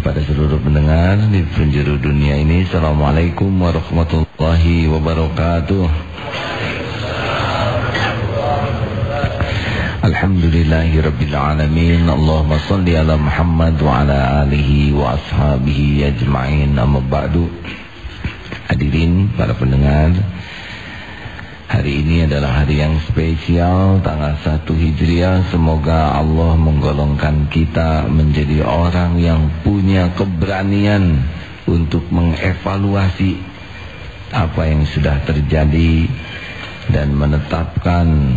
Pada seluruh pendengar di penjuru dunia ini Assalamualaikum warahmatullahi wabarakatuh. Alhamdulillahi rabbil alamin. Allahumma salli ala Muhammad wa ala alihi wa ashabihi ajma'in. Amma ba'du. Hadirin para pendengar Hari ini adalah hari yang spesial tanggal 1 Hijriah. Semoga Allah menggolongkan kita menjadi orang yang punya keberanian untuk mengevaluasi apa yang sudah terjadi dan menetapkan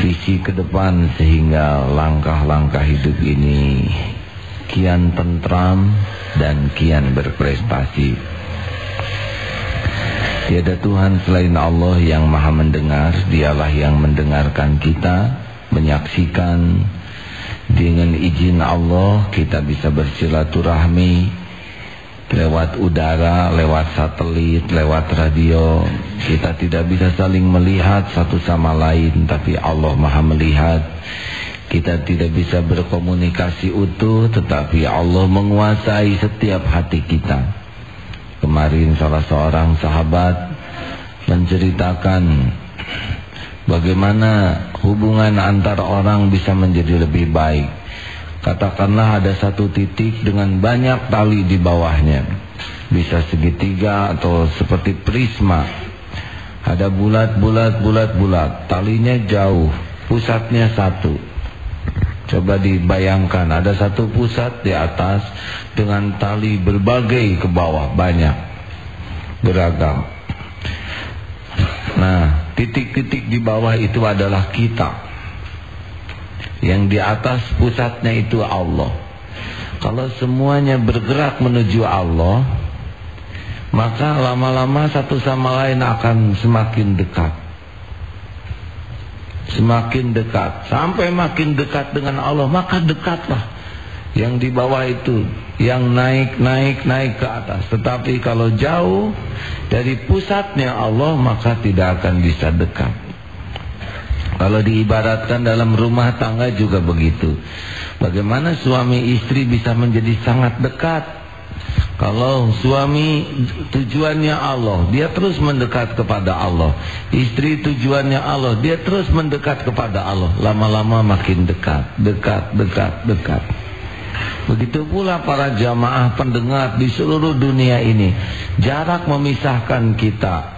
visi ke depan sehingga langkah-langkah hidup ini kian tentram dan kian berprestasi. Tiada Tuhan selain Allah yang maha mendengar. Dialah yang mendengarkan kita Menyaksikan. Dengan izin Allah Kita bisa bersilaturahmi Lewat udara Lewat satelit Lewat radio. Kita tidak bisa saling melihat Satu sama lain Tapi Allah maha melihat. Kita tidak bisa berkomunikasi utuh Tetapi Allah menguasai setiap hati kita Kemarin salah seorang sahabat menceritakan bagaimana hubungan antar orang bisa menjadi lebih baik. Katakanlah ada satu titik dengan banyak tali di bawahnya. Bisa segitiga atau seperti prisma. Ada bulat, bulat, bulat, bulat. Talinya jauh, pusatnya satu. Coba dibayangkan ada satu pusat di atas dengan tali berbagai ke bawah banyak beragam. Nah, titik-titik di bawah itu adalah kita. Yang di atas pusatnya itu Allah. Kalau semuanya bergerak menuju Allah, maka lama-lama satu sama lain akan semakin dekat semakin dekat. Sampai makin dekat dengan Allah maka dekatlah. Yang di bawah itu yang naik naik naik ke atas. Tetapi kalau jauh dari pusatnya Allah maka tidak akan bisa dekat. Kalau diibaratkan dalam rumah tangga juga begitu. Bagaimana suami istri bisa menjadi sangat dekat kalau suami tujuannya Allah, dia terus mendekat kepada Allah. Istri tujuannya Allah, dia terus mendekat kepada Allah. Lama-lama makin dekat, dekat, dekat, dekat. Begitu pula para jamaah pendengar di seluruh dunia ini. Jarak memisahkan kita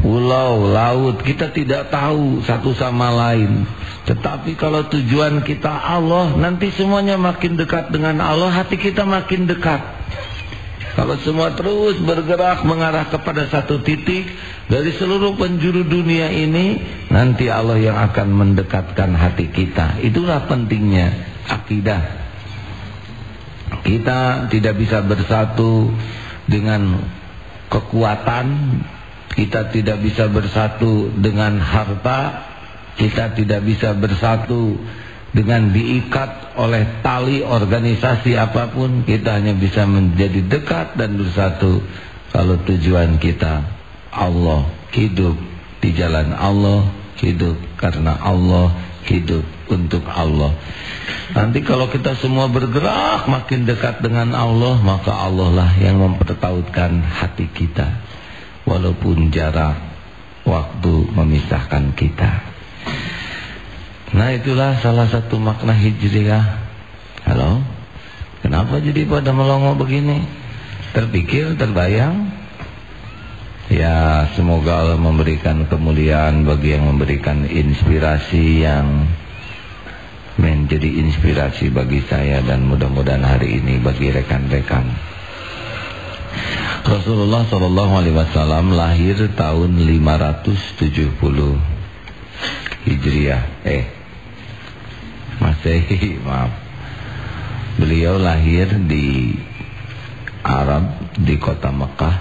pulau, laut, kita tidak tahu satu sama lain. Tetapi kalau tujuan kita Allah, nanti semuanya makin dekat dengan Allah, hati kita makin dekat. Kalau semua terus bergerak mengarah kepada satu titik dari seluruh penjuru dunia ini, nanti Allah yang akan mendekatkan hati kita. Itulah pentingnya akidah. Kita tidak bisa bersatu dengan kekuatan kita tidak bisa bersatu dengan harta Kita tidak bisa bersatu dengan diikat oleh tali organisasi apa pun Kita hanya bisa menjadi dekat dan bersatu Kalau tujuan kita Allah hidup di jalan Allah Hidup karena Allah Hidup untuk Allah. Nanti kalau kita semua bergerak makin dekat dengan Allah Maka Allah lah yang mempertautkan hati kita walaupun jarak waktu memisahkan kita. Nah itulah salah satu makna hijriah. Halo? Kenapa jadi pada melongo begini? Terpikir, terbayang? Ya semoga Allah memberikan kemuliaan bagi yang memberikan inspirasi yang menjadi inspirasi bagi saya dan mudah-mudahan hari ini bagi rekan-rekan. Rasulullah Shallallahu Alaihi Wasallam lahir tahun 570 Hijriah. Eh, Masehi, maaf. Beliau lahir di Arab di kota Mekah.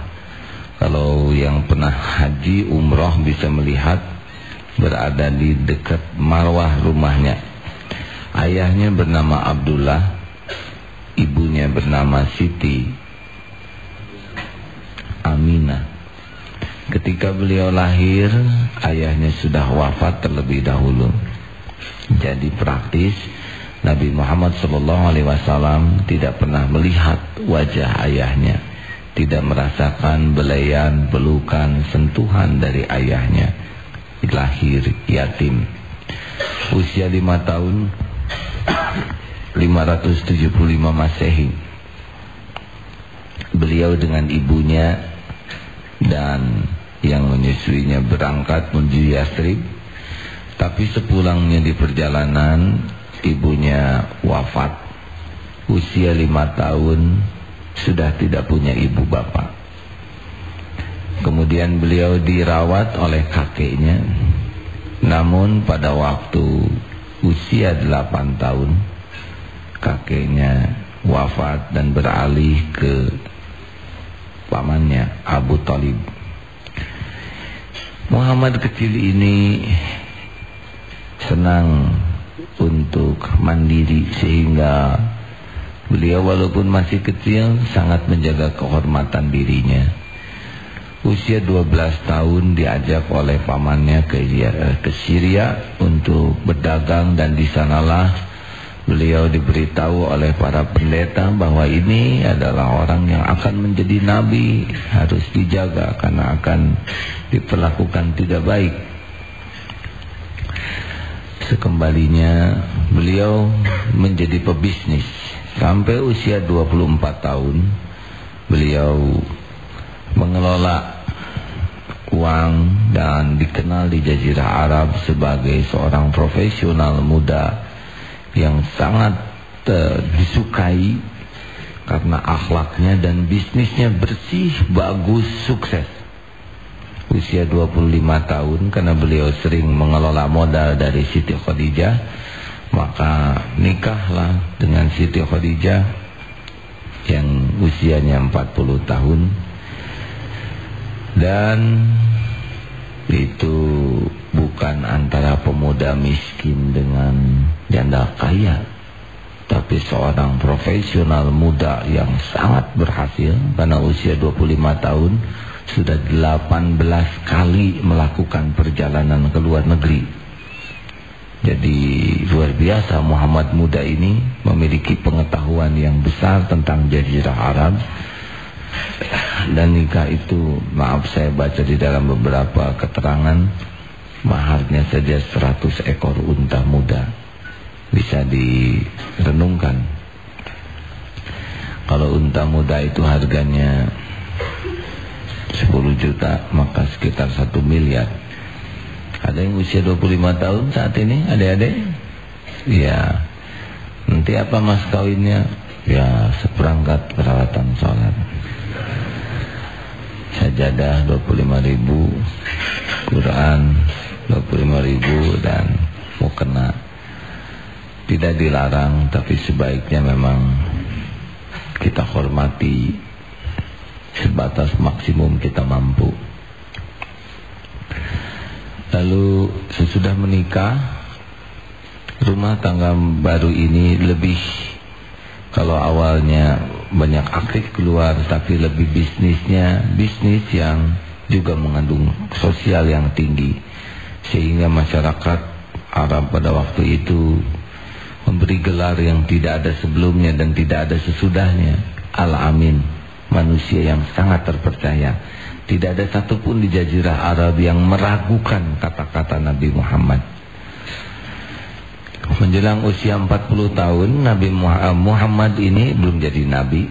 Kalau yang pernah haji umroh bisa melihat berada di dekat marwah rumahnya. Ayahnya bernama Abdullah, ibunya bernama Siti Aminah. Ketika beliau lahir, ayahnya sudah wafat terlebih dahulu. Jadi praktis, Nabi Muhammad SAW tidak pernah melihat wajah ayahnya, tidak merasakan belayan, pelukan, sentuhan dari ayahnya. Lahir yatim. Usia lima tahun, 575 Masehi. Beliau dengan ibunya dan yang menyusuinya berangkat menuju Yastrib. Tapi sepulangnya di perjalanan ibunya wafat. Usia lima tahun sudah tidak punya ibu bapak. Kemudian beliau dirawat oleh kakeknya. Namun pada waktu usia delapan tahun kakeknya wafat dan beralih ke pamannya Abu Talib Muhammad kecil ini senang untuk mandiri sehingga beliau walaupun masih kecil sangat menjaga kehormatan dirinya. Usia 12 tahun diajak oleh pamannya ke, ke Syria untuk berdagang dan di sanalah beliau diberitahu oleh para pendeta bahwa ini adalah orang yang akan menjadi nabi harus dijaga karena akan diperlakukan tidak baik. Sekembalinya beliau menjadi pebisnis. Sampai usia 24 tahun beliau mengelola uang dan dikenal di jazirah Arab sebagai seorang profesional muda yang sangat uh, disukai karena akhlaknya dan bisnisnya bersih, bagus, sukses. Usia 25 tahun karena beliau sering mengelola modal dari Siti Khadijah maka nikahlah dengan Siti Khadijah yang usianya 40 tahun. Dan itu bukan antara pemuda miskin dengan janda kaya tapi seorang profesional muda yang sangat berhasil karena usia 25 tahun sudah 18 kali melakukan perjalanan ke luar negeri. Jadi luar biasa Muhammad muda ini memiliki pengetahuan yang besar tentang jazirah Arab. Dan nikah itu maaf saya baca di dalam beberapa keterangan maharnya saja 100 ekor unta muda. Bisa direnungkan. Kalau unta muda itu harganya 10 juta maka sekitar 1 miliar ada yang usia 25 tahun saat ini adik-adik ya nanti apa mas kawinnya ya seperangkat peralatan sholat sajadah 25 ribu Quran 25 ribu dan mau kena tidak dilarang tapi sebaiknya memang kita hormati sebatas maksimum kita mampu. Lalu sesudah menikah, rumah tangga baru ini lebih kalau awalnya banyak aktif keluar tapi lebih bisnisnya bisnis yang juga mengandung sosial yang tinggi sehingga masyarakat Arab pada waktu itu memberi gelar yang tidak ada sebelumnya dan tidak ada sesudahnya Al-Amin manusia yang sangat terpercaya. Tidak ada satupun di jazirah Arab yang meragukan kata-kata Nabi Muhammad. Menjelang usia 40 tahun Nabi eh, Muhammad ini belum jadi nabi.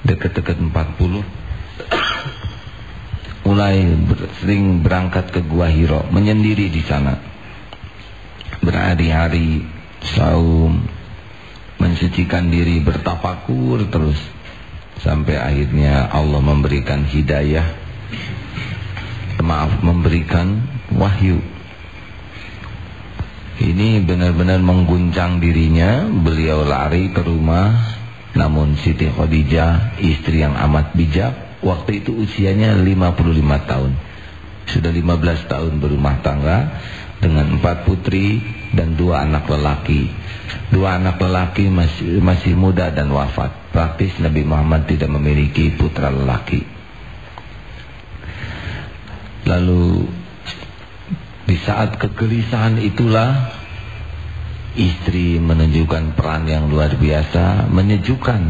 Dekat-dekat 40 mulai sering berangkat ke Gua Hiro, menyendiri di sana. Berhari-hari saum, mensucikan diri, bertafakur terus sampai akhirnya Allah memberikan hidayah maaf memberikan wahyu ini benar-benar mengguncang dirinya. Beliau lari ke rumah. Namun Siti Khadijah istri yang amat bijak waktu itu usianya 55 tahun. Sudah 15 tahun berumah tangga dengan empat putri dan dua anak lelaki. Dua anak lelaki masih, masih muda dan wafat. Praktis Nabi Muhammad tidak memiliki putra lelaki. Lalu di saat kegelisahan itulah istri menunjukkan peran yang luar biasa, menyejukkan.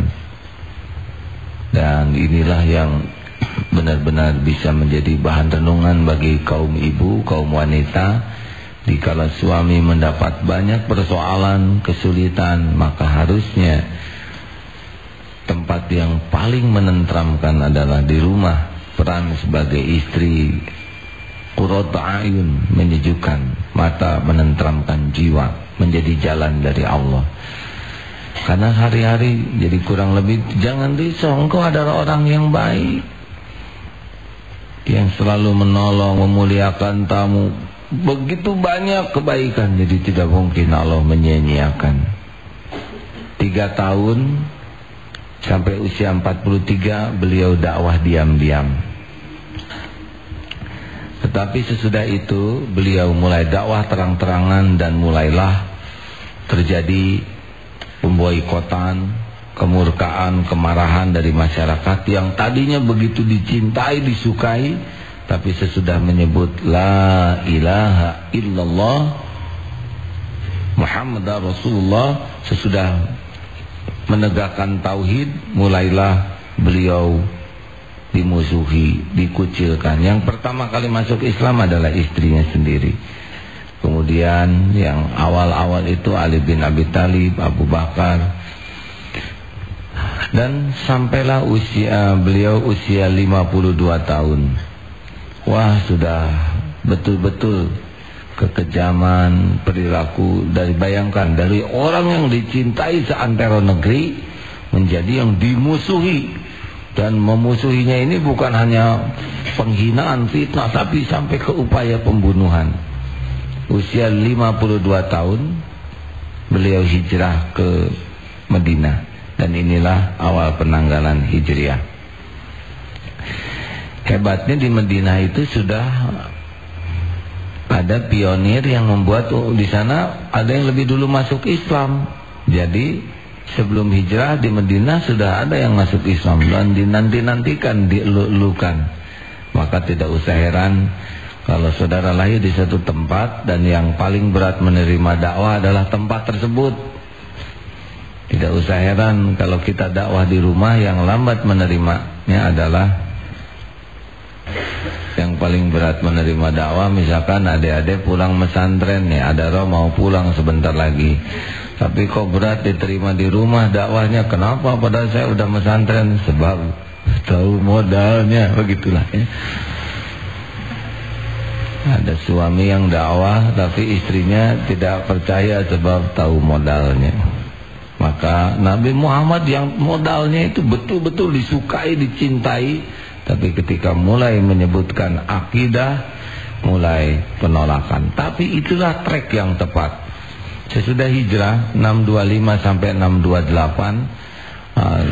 Dan inilah yang benar-benar bisa menjadi bahan renungan bagi kaum ibu, kaum wanita. Dikala suami mendapat banyak persoalan, kesulitan, maka harusnya tempat yang paling menentramkan adalah di rumah. Peran sebagai istri Qurrata ayun menyejukkan mata menentramkan jiwa menjadi jalan dari Allah. Karena hari-hari jadi kurang lebih jangan risau engkau adalah orang yang baik. Yang selalu menolong, memuliakan tamu. Begitu banyak kebaikan jadi tidak mungkin Allah menyia-nyiakan. Tiga tahun sampai usia 43 beliau dakwah diam-diam. Tetapi sesudah itu beliau mulai dakwah terang-terangan dan mulailah terjadi pemboikotan, kemurkaan, kemarahan dari masyarakat yang tadinya begitu dicintai, disukai, tapi sesudah menyebut la ilaha illallah Muhammad Rasulullah sesudah menegakkan tauhid mulailah beliau dimusuhi, dikucilkan. Yang pertama kali masuk Islam adalah istrinya sendiri. Kemudian yang awal-awal itu Ali bin Abi Talib, Abu Bakar. Dan sampailah usia beliau usia 52 tahun. Wah, sudah betul-betul kekejaman perilaku dari bayangkan dari orang yang dicintai seantero negeri menjadi yang dimusuhi dan memusuhinya ini bukan hanya penghinaan, fitnah Tapi sampai ke upaya pembunuhan. Usia 52 tahun Beliau hijrah ke Medina Dan inilah awal penanggalan hijriah. Hebatnya di Medina itu sudah Ada pionir yang membuat oh, Di sana ada yang lebih dulu masuk Islam. Jadi sebelum hijrah di Medina sudah ada yang masuk Islam. Dan dinanti-nantikan dielulukan maka tidak usah heran kalau saudara lahir di satu tempat dan yang paling berat menerima dakwah adalah tempat tersebut. Tidak usah heran kalau kita dakwah di rumah yang lambat menerimanya adalah yang paling berat menerima dakwah misalkan adik-adik pulang mesantren ya ada roh mau pulang sebentar lagi. Tapi kok berat diterima di rumah dakwahnya? Kenapa? Padahal saya udah mesantren Sebab tahu modalnya Begitulah ya. Ada suami yang dakwah Tapi istrinya tidak percaya Sebab tahu modalnya. Maka Nabi Muhammad yang modalnya itu betul-betul disukai, dicintai Tapi ketika mulai menyebutkan akidah Mulai penolakan. Tapi itulah trek yang tepat. Sesudah hijrah 625 sampai 628 uh,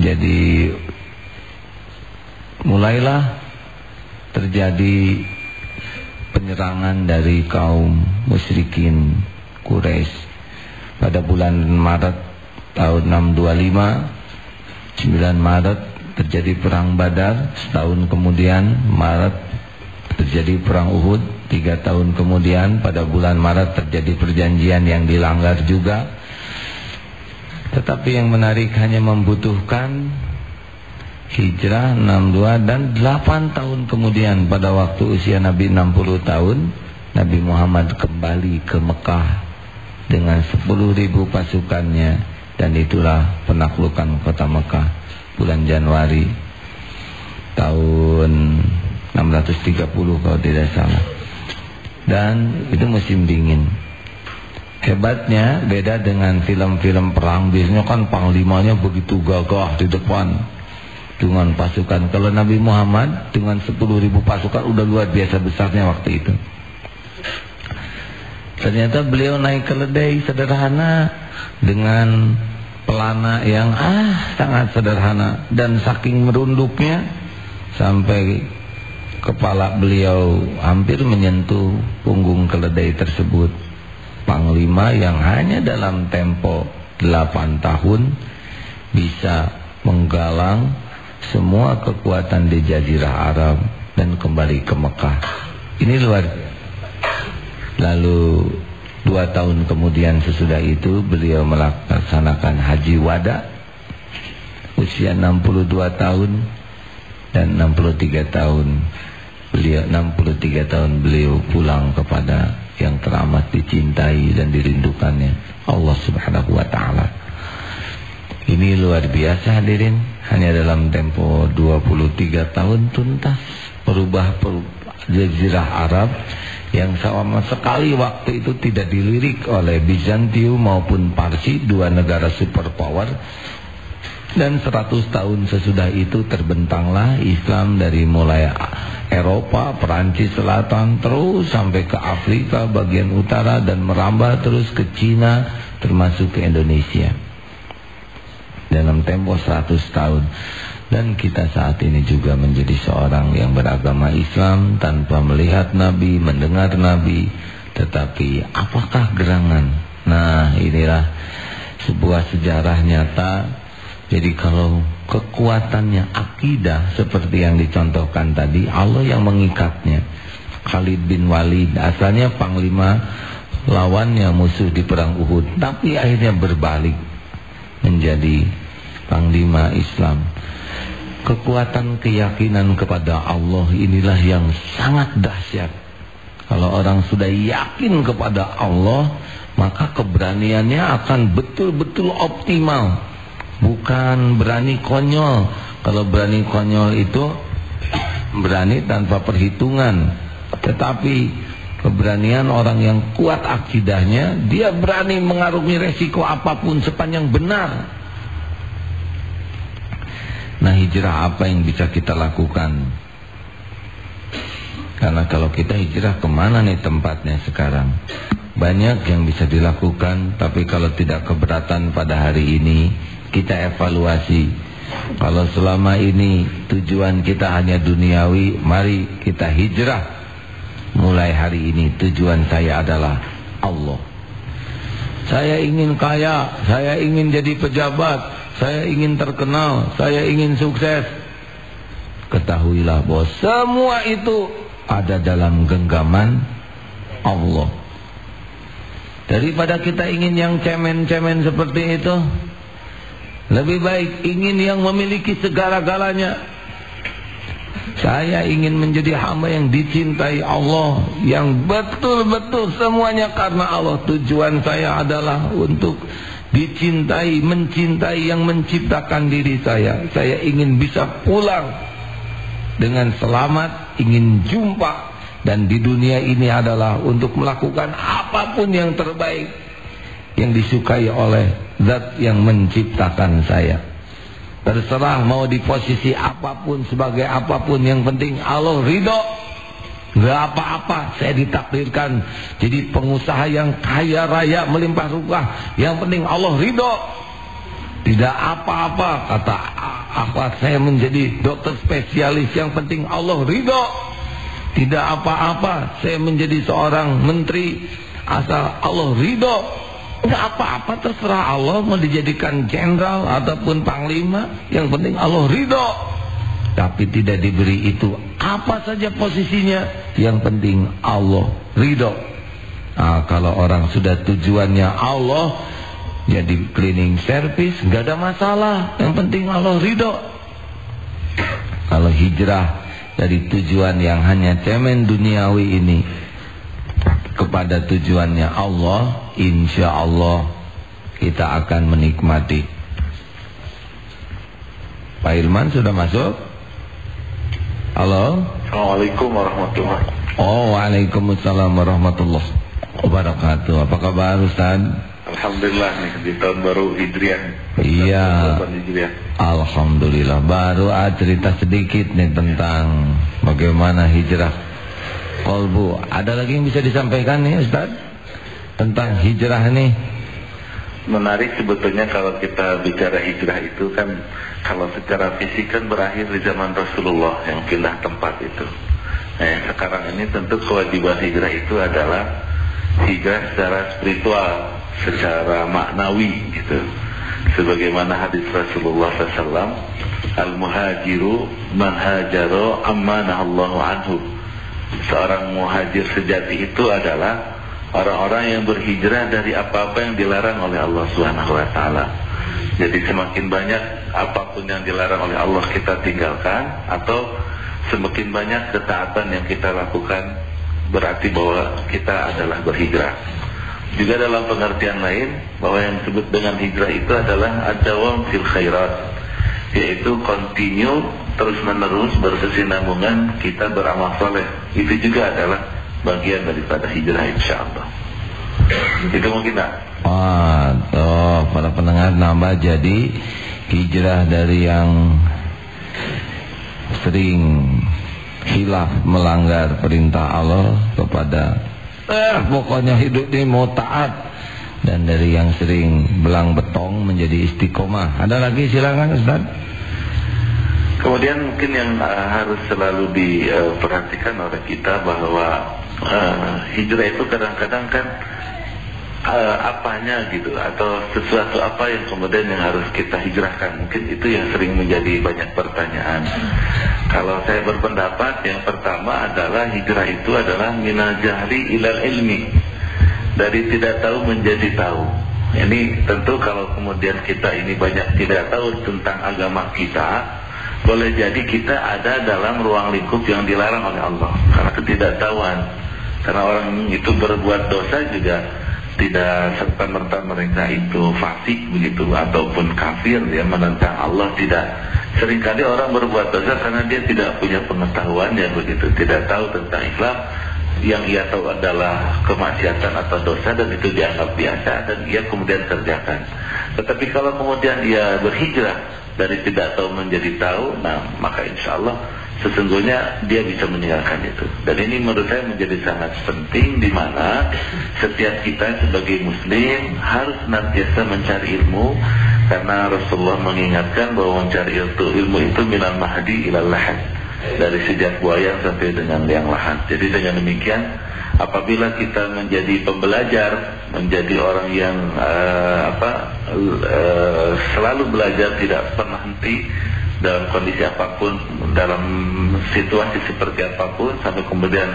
Jadi Mulailah Terjadi Penyerangan dari kaum Musyrikin Quraisy Pada bulan Maret Tahun 625 9 Maret Terjadi perang badar Setahun kemudian Maret Terjadi perang Uhud Tiga tahun kemudian pada bulan Maret terjadi perjanjian yang dilanggar juga. Tetapi yang menarik hanya membutuhkan hijrah 62 dan 8 tahun kemudian pada waktu usia Nabi 60 tahun. Nabi Muhammad kembali ke Mekah dengan 10 ribu pasukannya. Dan itulah penaklukan kota Mekah bulan Januari tahun 630 kalau tidak salah dan itu musim dingin. Hebatnya beda dengan film-film perang biasanya kan panglimanya begitu gagah di depan dengan pasukan. Kalau Nabi Muhammad dengan 10 ribu pasukan udah luar biasa besarnya waktu itu. Ternyata beliau naik keledai sederhana dengan pelana yang ah sangat sederhana dan saking merunduknya sampai Kepala beliau hampir menyentuh punggung keledai tersebut. Panglima yang hanya dalam tempo 8 tahun bisa menggalang semua kekuatan di Jazirah Arab dan kembali ke Mekah. Ini luar Lalu Dua tahun kemudian sesudah itu beliau melaksanakan haji wada usia 62 tahun dan 63 tahun beliau 63 tahun beliau pulang kepada yang teramat dicintai dan dirindukannya Allah Subhanahu wa taala. Ini luar biasa hadirin, hanya dalam tempo 23 tahun tuntas merubah jazirah Arab yang sama sekali waktu itu tidak dilirik oleh Bizantium maupun Parsi, dua negara superpower. Dan 100 tahun sesudah itu terbentanglah Islam dari mulai Eropa, Perancis Selatan terus sampai ke Afrika bagian utara dan merambah terus ke Cina termasuk ke Indonesia. Dalam tempo 100 tahun. Dan kita saat ini juga menjadi seorang yang beragama Islam tanpa melihat Nabi, mendengar Nabi. Tetapi apakah gerangan? Nah inilah sebuah sejarah nyata. Jadi kalau kekuatannya akidah seperti yang dicontohkan tadi, Allah yang mengikatnya. Khalid bin Walid asalnya panglima lawannya musuh di perang Uhud. Tapi akhirnya berbalik menjadi panglima Islam kekuatan keyakinan kepada Allah inilah yang sangat dahsyat. Kalau orang sudah yakin kepada Allah, maka keberaniannya akan betul-betul optimal. Bukan berani konyol. Kalau berani konyol itu berani tanpa perhitungan. Tetapi keberanian orang yang kuat akidahnya, dia berani mengarungi resiko apa pun sepanjang benar. Nah hijrah apa yang bisa kita lakukan? Karena kalau kita hijrah ke mana nih tempatnya sekarang? Banyak yang bisa dilakukan Tapi kalau tidak keberatan pada hari ini Kita evaluasi Kalau selama ini tujuan kita hanya duniawi Mari kita hijrah Mulai hari ini tujuan saya adalah Allah Saya ingin kaya Saya ingin jadi pejabat saya ingin terkenal, saya ingin sukses. Ketahuilah bahwa semua itu ada dalam genggaman Allah. Daripada kita ingin yang cemen-cemen seperti itu, lebih baik ingin yang memiliki segala-galanya. Saya ingin menjadi hamba yang dicintai Allah Yang betul-betul semuanya karena Allah Tujuan saya adalah untuk dicintai, mencintai yang menciptakan diri saya. Saya ingin bisa pulang dengan selamat, ingin jumpa dan di dunia ini adalah untuk melakukan apa pun yang terbaik yang disukai oleh zat yang menciptakan saya. Terserah mau di posisi apa pun sebagai apa pun yang penting Allah ridho Gak apa-apa saya ditakdirkan Jadi pengusaha yang kaya raya melimpah ruah. Yang penting Allah ridho. Tidak apa-apa Kata apa saya menjadi dokter spesialis. Yang penting Allah ridho. Tidak apa-apa Saya menjadi seorang menteri Asal Allah ridho. Tidak apa-apa terserah. Allah Mau dijadikan jenderal ataupun panglima Yang penting Allah ridho Tapi tidak diberi itu. Apa saja posisinya? Yang penting Allah ridho. Nah, kalau orang sudah tujuannya Allah jadi cleaning service nggak ada masalah. Yang penting Allah ridho. Kalau hijrah dari tujuan yang hanya cemen duniawi ini kepada tujuannya Allah insya Allah kita akan menikmati. Pak Ilman sudah masuk? Halo. Assalamualaikum warahmatullahi Oh, waalaikumsalam warahmatullahi wabarakatuh. Apa kabar Ustaz? Alhamdulillah nih di tahun baru Hijriah. Iya. Alhamdulillah. Baru ah, cerita sedikit nih tentang bagaimana hijrah kolbu. Ada lagi yang bisa disampaikan nih Ustaz? Tentang hijrah nih menarik sebetulnya kalau kita bicara hijrah itu kan kalau secara fisik kan berakhir di zaman Rasulullah yang pindah tempat itu. Nah, sekarang ini tentu kewajiban hijrah itu adalah hijrah secara spiritual, secara maknawi gitu. Sebagaimana hadis Rasulullah SAW, al-muhajiru man hajaro ammanahallahu anhu. Seorang muhajir sejati itu adalah orang-orang yang berhijrah dari apa-apa yang dilarang oleh Allah Subhanahu wa taala. Jadi semakin banyak apa pun yang dilarang oleh Allah kita tinggalkan atau semakin banyak ketaatan yang kita lakukan berarti bahwa kita adalah berhijrah. Juga dalam pengertian lain bahwa yang disebut dengan hijrah itu adalah adawam fil khairat yaitu continue terus menerus berkesinambungan kita beramal soleh itu juga adalah bagian daripada hijrah insya Allah itu mungkin tak? Oh, oh, para pendengar nambah jadi hijrah dari yang sering hilaf melanggar perintah Allah kepada eh pokoknya hidup ini mau taat dan dari yang sering belang betong menjadi istiqomah. Ada lagi silakan Ustaz. Kemudian mungkin yang uh, harus selalu diperhatikan oleh kita bahwa uh, hijrah itu kadang-kadang kan uh, apanya gitu atau sesuatu apa yang kemudian yang harus kita hijrahkan. Mungkin itu yang sering menjadi banyak pertanyaan. Kalau saya berpendapat yang pertama adalah hijrah itu adalah minal jahli ilal ilmi dari tidak tahu menjadi tahu. Ini tentu kalau kemudian kita ini banyak tidak tahu tentang agama kita, boleh jadi kita ada dalam ruang lingkup yang dilarang oleh Allah karena ketidaktahuan. Karena orang itu berbuat dosa juga tidak serta merta mereka itu fasik begitu ataupun kafir ya menentang Allah tidak sering kali orang berbuat dosa karena dia tidak punya pengetahuan ya begitu tidak tahu tentang Islam yang ia tahu adalah kemaksiatan atau dosa dan itu dianggap biasa dan ia kemudian kerjakan. Tetapi kalau kemudian ia berhijrah dari tidak tahu menjadi tahu, nah maka insya Allah sesungguhnya dia bisa meninggalkan itu. Dan ini menurut saya menjadi sangat penting di mana setiap kita sebagai muslim harus senantiasa mencari ilmu karena Rasulullah mengingatkan bahwa mencari ilmu itu minal mahdi ilal lahad dari sejak buaya sampai dengan liang lahat. Jadi dengan demikian apabila kita menjadi pembelajar, menjadi orang yang uh, apa uh, selalu belajar tidak pernah henti dalam kondisi apa pun, dalam situasi seperti apa pun sampai kemudian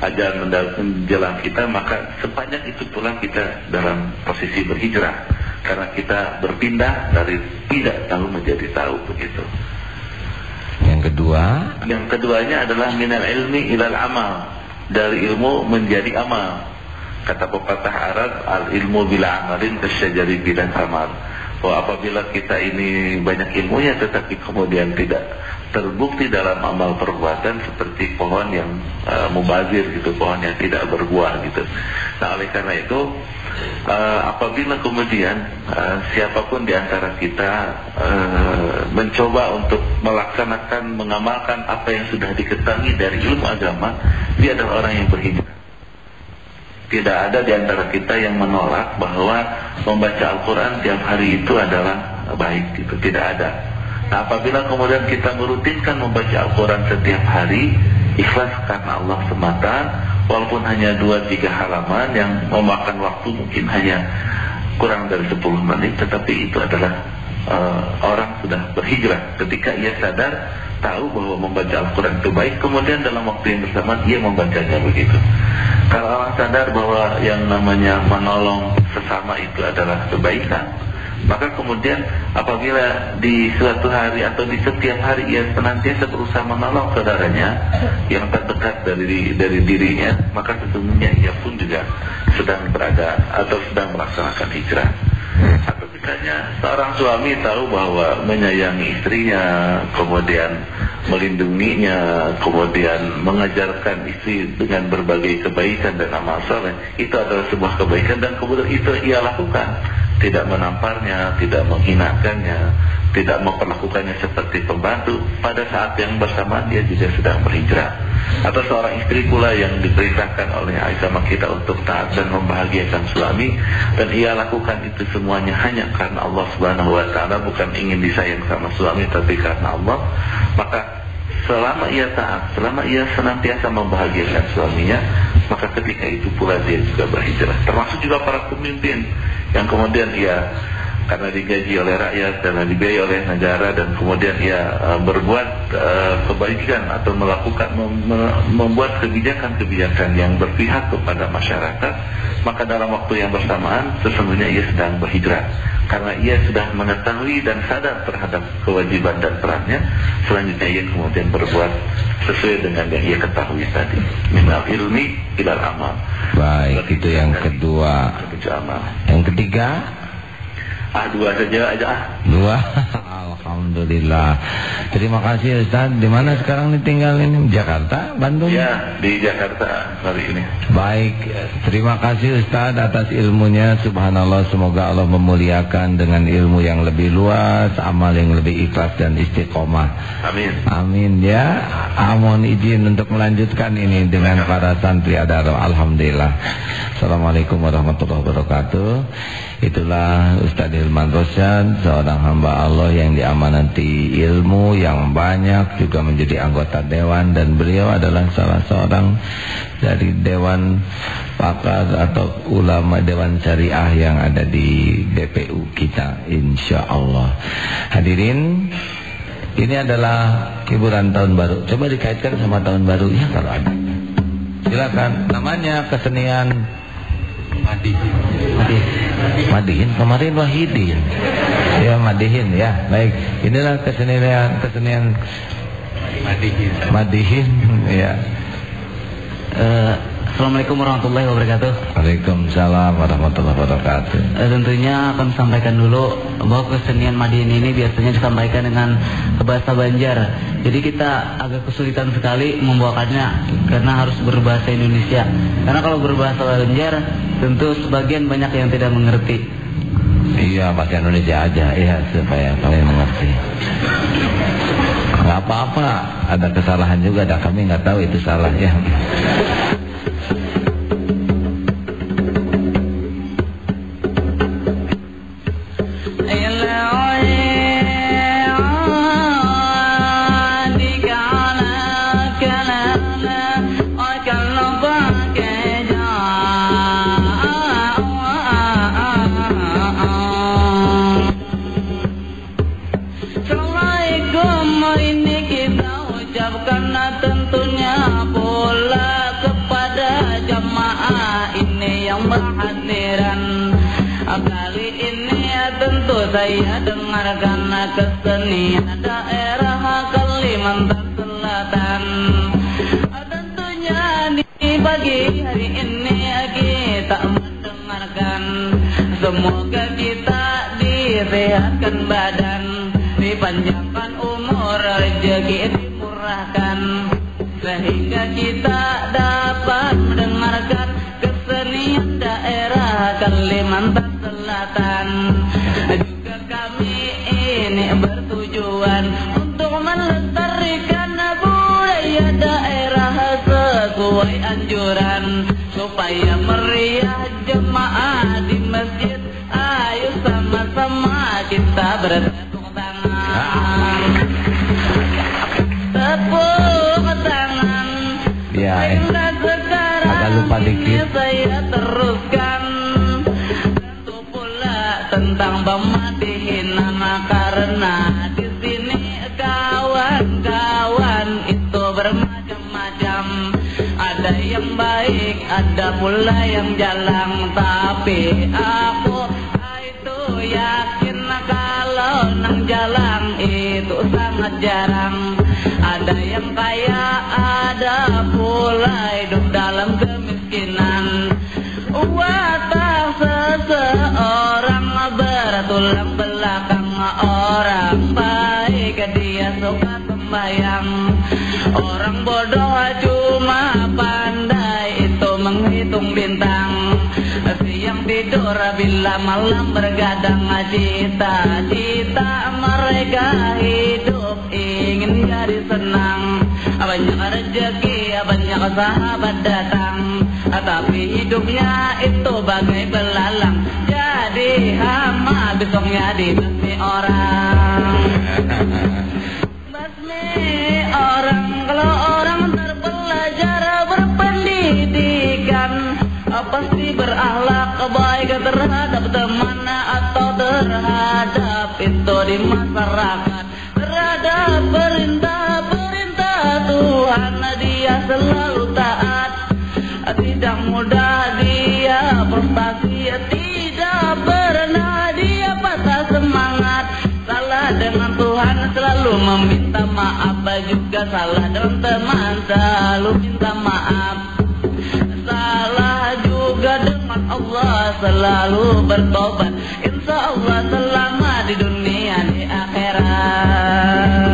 ajaran menjelang kita, maka sepanjang itu pula kita dalam posisi berhijrah karena kita berpindah dari tidak tahu menjadi tahu begitu. Yang kedua, yang keduanya adalah minal ilmi ilal amal. Dari ilmu menjadi amal. Kata pepatah Arab, al ilmu bila amalin kesyajari bila amal. Bahwa apabila kita ini banyak ilmunya tetapi kemudian tidak terbukti dalam amal perbuatan seperti pohon yang uh, mubazir gitu, pohon yang tidak berbuah gitu. Nah, oleh karena itu uh, apabila kemudian uh, siapa pun di antara kita uh, mencoba untuk melaksanakan mengamalkan apa yang sudah diketahui dari ilmu agama dia adalah orang yang berhijrah tidak ada di antara kita yang menolak bahwa membaca Al-Quran tiap hari itu adalah baik itu tidak ada. Nah apabila kemudian kita merutinkan membaca Al-Quran setiap hari ikhlas karena Allah semata walaupun hanya dua tiga halaman yang memakan waktu mungkin hanya kurang dari 10 menit tetapi itu adalah uh, orang sudah berhijrah. Ketika ia sadar tahu bahwa membaca Al-Quran itu baik kemudian dalam waktu yang bersamaan ia membacanya begitu kalau orang sadar bahwa yang namanya menolong sesama itu adalah kebaikan maka kemudian apabila di suatu hari atau di setiap hari ia senantiasa berusaha menolong saudaranya yang terdekat dari dari dirinya, maka sesungguhnya ia pun juga sedang berada atau sedang melaksanakan hijrah. Misalnya seorang suami tahu bahwa menyayangi istrinya, kemudian melindunginya, kemudian mengajarkan istri dengan berbagai kebaikan dan amal soleh, itu adalah sebuah kebaikan dan kemudian itu ia lakukan tidak menamparnya, tidak menghinakannya, tidak memperlakukannya seperti pembantu, pada saat yang bersamaan dia juga sedang berhijrah. Atau seorang istri pula yang diperintahkan oleh agama kita untuk taat dan membahagiakan suami, dan ia lakukan itu semuanya hanya karena Allah Subhanahu Wa Taala, bukan ingin disayang sama suami, tapi karena Allah, maka Selama ia taat, selama ia senantiasa membahagiakan suaminya, maka ketika itu pula dia juga berhijrah. Termasuk juga para pemimpin yang kemudian ia karena digaji oleh rakyat, karena dibiayai oleh negara dan kemudian ia uh, berbuat uh, kebaikan atau melakukan mem membuat kebijakan-kebijakan yang berpihak kepada masyarakat, maka dalam waktu yang bersamaan sesungguhnya ia sedang berhijrah. Karena ia sudah mengetahui dan sadar terhadap kewajiban dan perannya selanjutnya ia kemudian berbuat sesuai dengan yang ia ketahui tadi. Minal ilmi ilal amal. Baik itu yang kedua. yang ketiga Ah dua saja aja ah. Dua. Alhamdulillah. Terima kasih Ustaz. Di mana sekarang nih tinggal ini? Jakarta, Bandung? Ya, di Jakarta hari ini. Baik. Terima kasih Ustaz atas ilmunya. Subhanallah semoga Allah memuliakan dengan ilmu yang lebih luas, amal yang lebih ikhlas dan istiqomah. Amin. Amin ya. Amun izin untuk melanjutkan ini dengan para santri adaro. Alhamdulillah. Assalamualaikum warahmatullahi wabarakatuh. Itulah Ustaz Hilman Rosyad Seorang hamba Allah yang diamanati ilmu yang banyak Juga menjadi anggota Dewan Dan beliau adalah salah seorang Dari Dewan Pakar atau ulama Dewan Syariah Yang ada di DPU kita Insya Allah. Hadirin Ini adalah hiburan tahun baru. Coba dikaitkan sama tahun baru Ya kalau ada. Silakan namanya kesenian Madihin. Madihin. kemarin Wahidin. Ya Madihin ya. Baik. Inilah kesenian kesenian Madihin. Madihin ya. Uh, Assalamualaikum warahmatullahi wabarakatuh. Waalaikumsalam warahmatullahi wabarakatuh. E, tentunya akan sampaikan dulu bahwa kesenian Madihin ini biasanya disampaikan dengan bahasa Banjar. Jadi kita agak kesulitan sekali membawakannya karena harus berbahasa Indonesia. Karena kalau berbahasa Banjar tentu sebagian banyak yang tidak mengerti. Iya pakai Indonesia aja ya supaya kalian mengerti. Gak apa-apa ada kesalahan juga, ada kami nggak tahu itu salah ya. Saya dengarkan kesenian daerah Kalimantan Selatan. Tentunya di pagi hari ini kita mendengarkan. Semoga kita disehatkan badan Dipanjangkan umur rezeki dimurahkan. Sehingga kita Kalimantan Selatan bertujuan untuk melestarikan budaya daerah sesuai anjuran. Supaya meriah jemaah di masjid ayo sama-sama kita bertepuk tangan. Tepuk tangan. Ya eh. agak lupa dikit ada pula yang jalang tapi aku itu yakin kalau nang jalang itu sangat jarang. Ada yang kaya ada pula hidup dalam kemiskinan. Watak seseorang bertulang belakang orang baik dia suka sembahyang. Orang bodoh menghitung bintang. Siang tidur bila malam bergadang cita-cita. Mereka hidup ingin jadi senang. Banyak rezeki banyak sahabat datang. Tapi hidupnya itu bagai belalang. Jadi hama besoknya dibasmi orang. Basmi orang kalau orang terpelajar berpendidikan berakhlak baik terhadap teman atau terhadap itu di masyarakat. Terhadap perintah-perintah Tuhan dia selalu taat. Tidak mudah dia prestasi tidak pernah dia patah semangat. Salah dengan Tuhan selalu meminta maaf. Juga salah dengan teman selalu minta maaf. Salah Allah selalu bertobat. Insya Allah selama di dunia di akhirat.